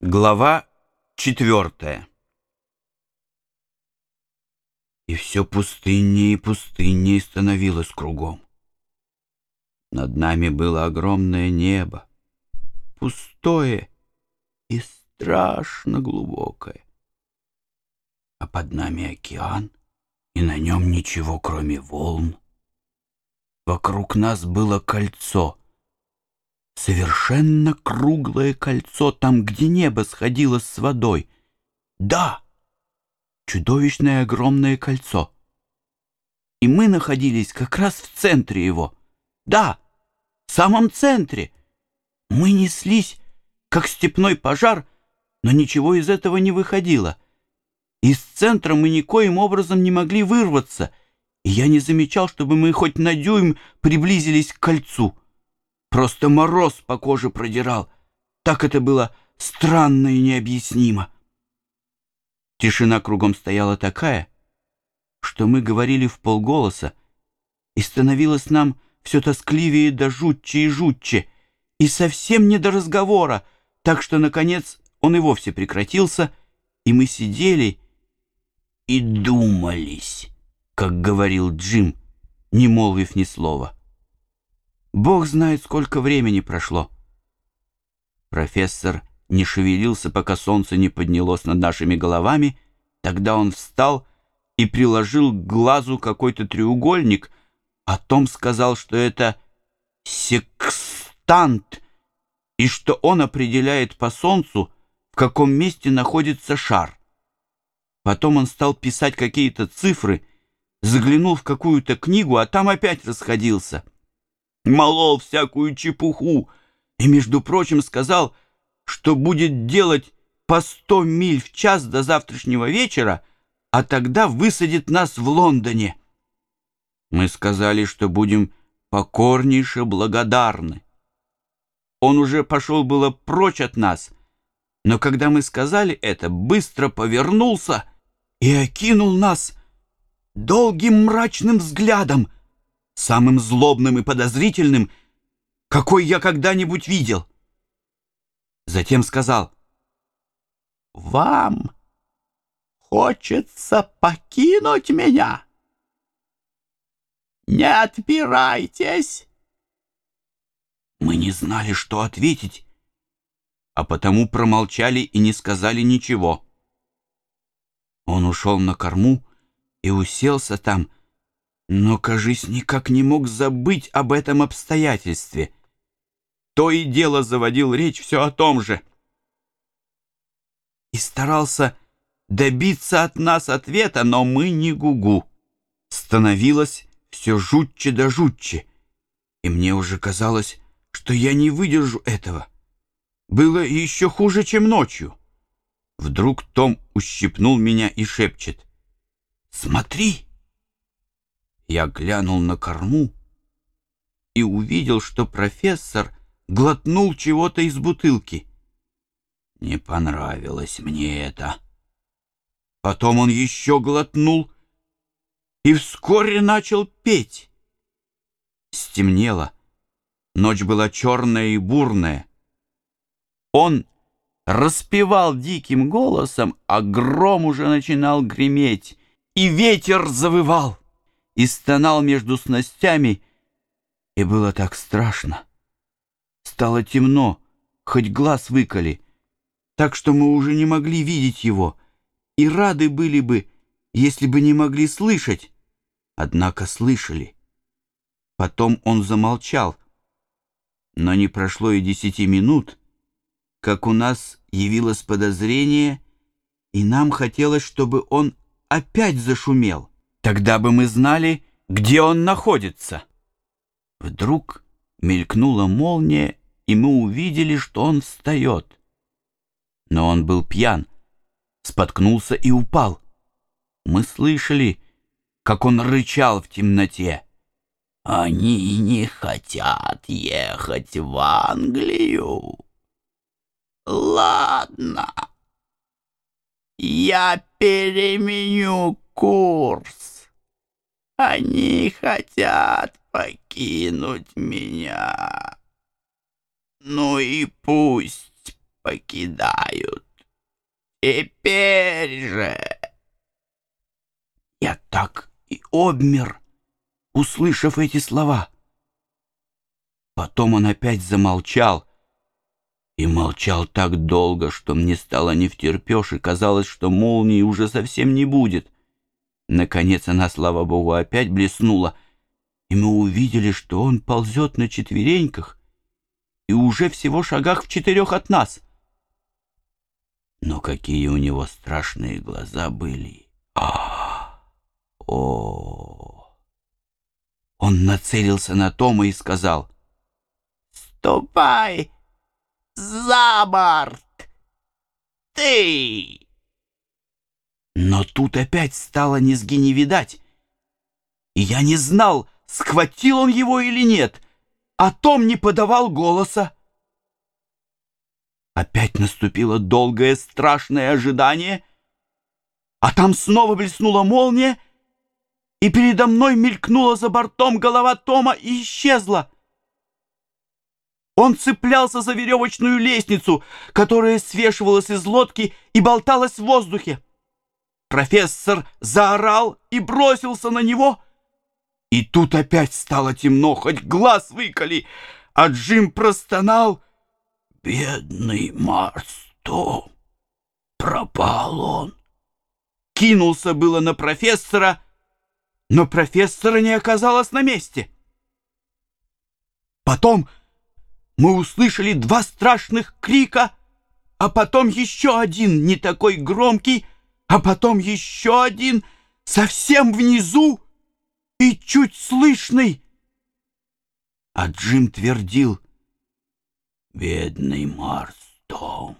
Глава четвертая И все пустыннее и пустыннее становилось кругом. Над нами было огромное небо, пустое и страшно глубокое. А под нами океан, и на нем ничего, кроме волн. Вокруг нас было кольцо — Совершенно круглое кольцо там, где небо сходило с водой. Да, чудовищное огромное кольцо. И мы находились как раз в центре его. Да, в самом центре. Мы неслись, как степной пожар, но ничего из этого не выходило. Из центра мы никоим образом не могли вырваться, и я не замечал, чтобы мы хоть на дюйм приблизились к кольцу. Просто мороз по коже продирал. Так это было странно и необъяснимо. Тишина кругом стояла такая, что мы говорили в полголоса, и становилось нам все тоскливее да жутче и жутче, и совсем не до разговора, так что, наконец, он и вовсе прекратился, и мы сидели и думались, как говорил Джим, не молвив ни слова. Бог знает, сколько времени прошло. Профессор не шевелился, пока солнце не поднялось над нашими головами. Тогда он встал и приложил к глазу какой-то треугольник, а Том сказал, что это секстант, и что он определяет по солнцу, в каком месте находится шар. Потом он стал писать какие-то цифры, заглянул в какую-то книгу, а там опять расходился — молол всякую чепуху и, между прочим, сказал, что будет делать по сто миль в час до завтрашнего вечера, а тогда высадит нас в Лондоне. Мы сказали, что будем покорнейше благодарны. Он уже пошел было прочь от нас, но когда мы сказали это, быстро повернулся и окинул нас долгим мрачным взглядом — самым злобным и подозрительным, какой я когда-нибудь видел. Затем сказал, «Вам хочется покинуть меня? Не отпирайтесь!» Мы не знали, что ответить, а потому промолчали и не сказали ничего. Он ушел на корму и уселся там, но, кажись, никак не мог забыть об этом обстоятельстве. То и дело заводил речь все о том же. И старался добиться от нас ответа, но мы не гугу. Становилось все жутче да жутче, и мне уже казалось, что я не выдержу этого. Было еще хуже, чем ночью. Вдруг Том ущипнул меня и шепчет. «Смотри!» Я глянул на корму и увидел, что профессор глотнул чего-то из бутылки. Не понравилось мне это. Потом он еще глотнул и вскоре начал петь. Стемнело. Ночь была черная и бурная. Он распевал диким голосом, а гром уже начинал греметь, и ветер завывал и стонал между снастями, и было так страшно. Стало темно, хоть глаз выколи, так что мы уже не могли видеть его, и рады были бы, если бы не могли слышать, однако слышали. Потом он замолчал, но не прошло и десяти минут, как у нас явилось подозрение, и нам хотелось, чтобы он опять зашумел. Тогда бы мы знали, где он находится. Вдруг мелькнула молния, и мы увидели, что он встает. Но он был пьян, споткнулся и упал. Мы слышали, как он рычал в темноте. «Они не хотят ехать в Англию. Ладно, я переменю курс. Они хотят покинуть меня. Ну и пусть покидают. Теперь же...» Я так и обмер, услышав эти слова. Потом он опять замолчал, и молчал так долго, что мне стало не втерпешь, и казалось, что молнии уже совсем не будет. Наконец она, слава богу, опять блеснула, и мы увидели, что он ползет на четвереньках и уже всего шагах в четырех от нас. Но какие у него страшные глаза были! А, о! Он нацелился на Тома и сказал, «Ступай!» за борт! Ты!» Но тут опять стало низги не видать, и я не знал, схватил он его или нет, а Том не подавал голоса. Опять наступило долгое страшное ожидание, а там снова блеснула молния, и передо мной мелькнула за бортом голова Тома и исчезла. Он цеплялся за веревочную лестницу, которая свешивалась из лодки и болталась в воздухе. Профессор заорал и бросился на него. И тут опять стало темно, хоть глаз выколи, а Джим простонал. «Бедный Марсто! Пропал он!» Кинулся было на профессора, но профессора не оказалось на месте. Потом мы услышали два страшных крика, а потом еще один, не такой громкий, а потом еще один, совсем внизу и чуть слышный. А Джим твердил, «Бедный Марстом,